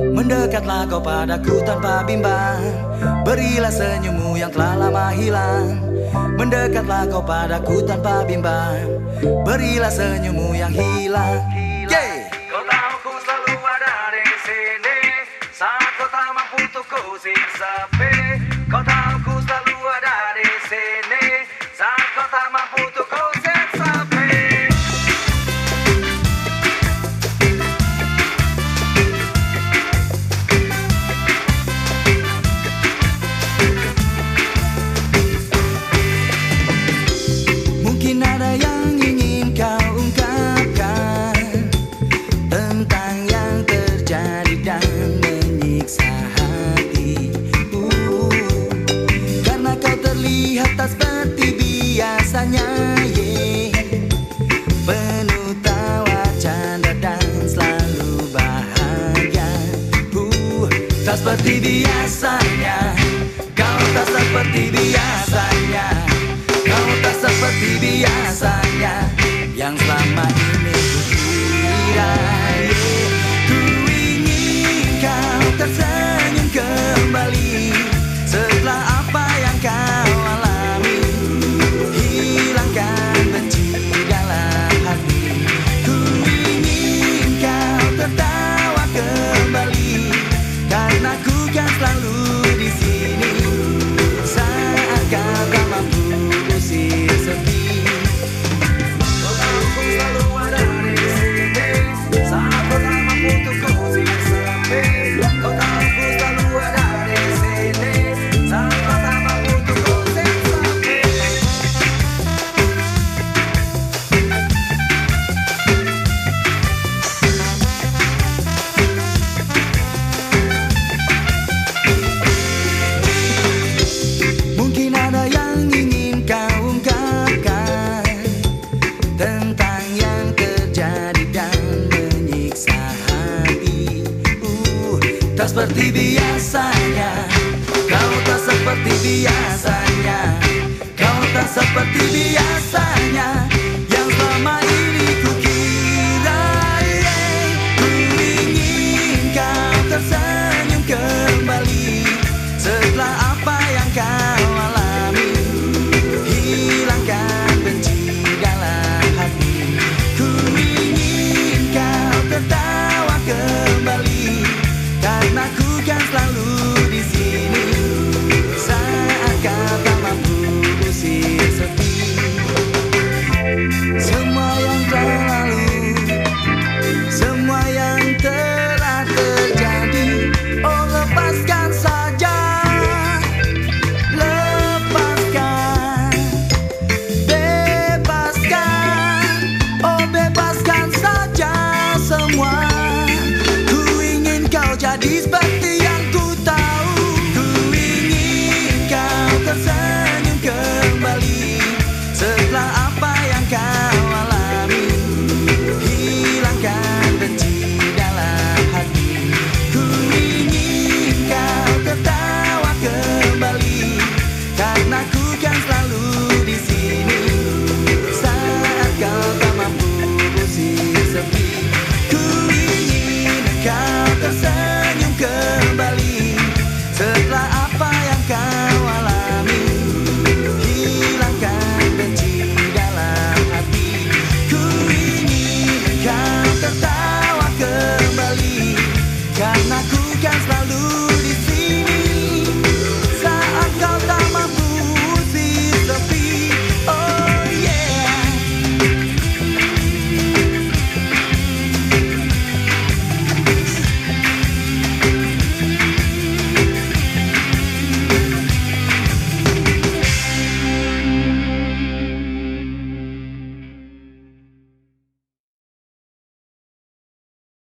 Mendekatlah kau padaku tanpa bimbang. Berilah senyummu yang telah lama hilang. Mendekatlah kau padaku tanpa bimbang. Berilah senyummu yang hilang. Yeah. Kau tahu ku selalu ada di sini. Saat kau tak mampu untuk ku sepi Kau tahu ku selalu ada di sini tak seperti biasanya. Kau tak seperti biasanya. Kau tak seperti biasanya. Yang selama ini ku kira. Ku ingin kau tersenyum. Tak seperti biasanya. Kau tak seperti biasanya. Kau tak seperti biasanya.